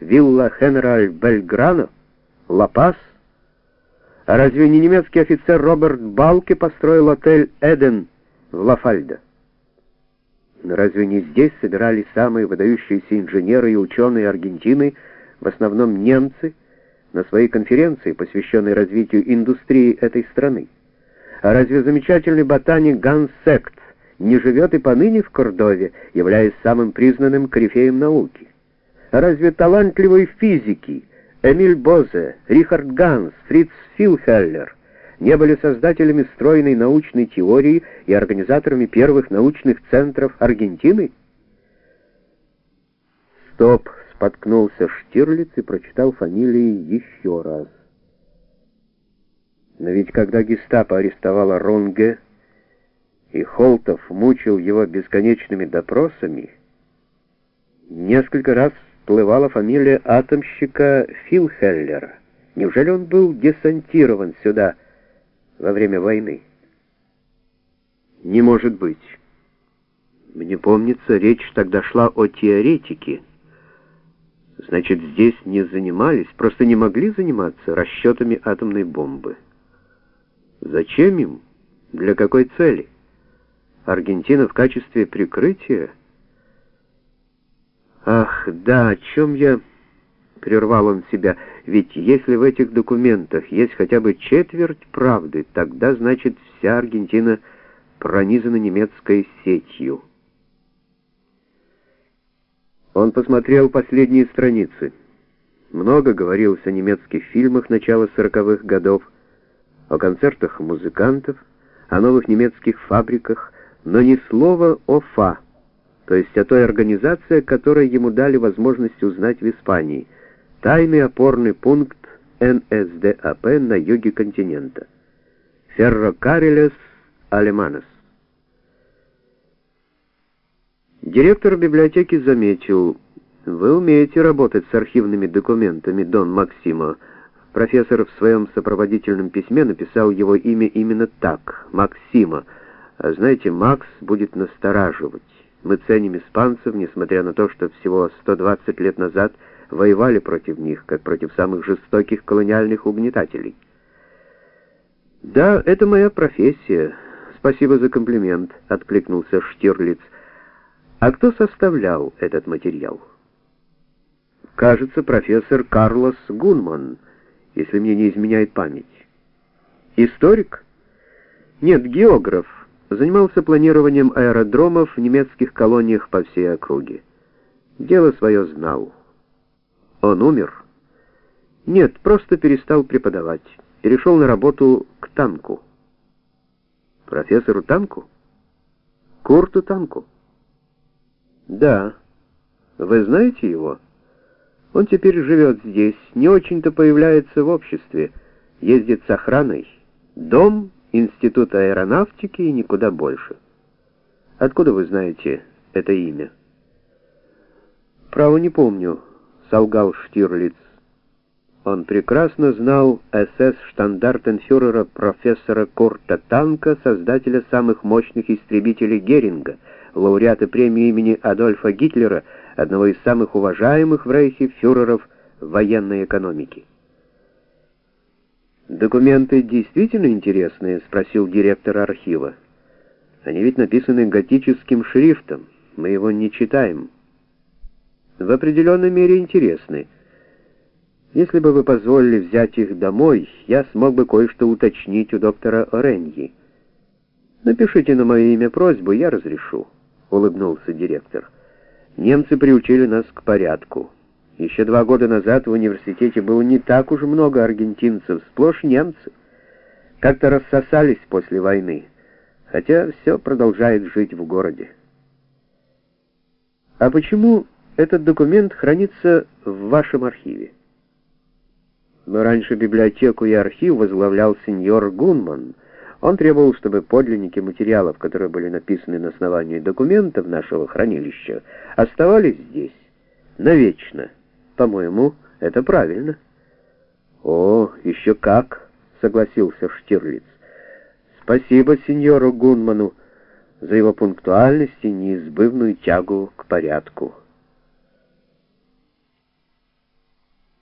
вилла Хенераль Бельграно, Ла-Пас? А разве не немецкий офицер Роберт Балке построил отель «Эден» в Лафальдо? Но разве не здесь собирались самые выдающиеся инженеры и ученые Аргентины, в основном немцы, на своей конференции, посвященной развитию индустрии этой страны? А разве замечательный ботаник Ганс Сект не живет и поныне в Кордове, являясь самым признанным корифеем науки? Разве талантливые физики Эмиль Бозе, Рихард Ганс, Фриц Филхеллер не были создателями стройной научной теории и организаторами первых научных центров Аргентины? Стоп, споткнулся Штирлиц и прочитал фамилии еще раз. Но ведь когда гестапо арестовало Ронге, и Холтов мучил его бесконечными допросами, несколько раз всплывала фамилия атомщика Филхеллера. Неужели он был десантирован сюда во время войны? Не может быть. Мне помнится, речь тогда шла о теоретике. Значит, здесь не занимались, просто не могли заниматься расчетами атомной бомбы. Зачем им? Для какой цели? Аргентина в качестве прикрытия? Ах, да, о чем я... Прервал он себя. Ведь если в этих документах есть хотя бы четверть правды, тогда, значит, вся Аргентина пронизана немецкой сетью. Он посмотрел последние страницы. Много говорилось о немецких фильмах начала сороковых годов, о концертах музыкантов, о новых немецких фабриках, но ни слова о ФА, то есть о той организации, которой ему дали возможность узнать в Испании, тайный опорный пункт НСДАП на юге континента. Феррокарилес Алеманес. Директор библиотеки заметил, «Вы умеете работать с архивными документами, Дон Максимо», Профессор в своем сопроводительном письме написал его имя именно так, Максима. А знаете, Макс будет настораживать. Мы ценим испанцев, несмотря на то, что всего 120 лет назад воевали против них, как против самых жестоких колониальных угнетателей. «Да, это моя профессия. Спасибо за комплимент», — откликнулся Штирлиц. «А кто составлял этот материал?» «Кажется, профессор Карлос Гунман» если мне не изменяет память. Историк? Нет, географ. Занимался планированием аэродромов в немецких колониях по всей округе. Дело свое знал. Он умер? Нет, просто перестал преподавать. Перешел на работу к танку. Профессору танку? Курту танку? Да. Вы знаете его? Он теперь живет здесь, не очень-то появляется в обществе, ездит с охраной. Дом, институт аэронавтики и никуда больше. Откуда вы знаете это имя? Право не помню, солгал Штирлиц. Он прекрасно знал СС-штандартенфюрера профессора Курта Танка, создателя самых мощных истребителей Геринга, лауреата премии имени Адольфа Гитлера, одного из самых уважаемых в Рейхе фюреров военной экономики. «Документы действительно интересные?» — спросил директор архива. «Они ведь написаны готическим шрифтом. Мы его не читаем». «В определенной мере интересны. Если бы вы позволили взять их домой, я смог бы кое-что уточнить у доктора Ореньи. Напишите на мое имя просьбу, я разрешу», — улыбнулся директор. Немцы приучили нас к порядку. Еще два года назад в университете было не так уж много аргентинцев, сплошь немцы. Как-то рассосались после войны, хотя все продолжает жить в городе. А почему этот документ хранится в вашем архиве? Но раньше библиотеку и архив возглавлял сеньор Гунман — он требовал, чтобы подлинники материалов, которые были написаны на основании документов нашего хранилища, оставались здесь навечно. По-моему, это правильно. О, еще как, согласился Штирлиц. Спасибо сеньору Гунману за его пунктуальность и неизбывную тягу к порядку.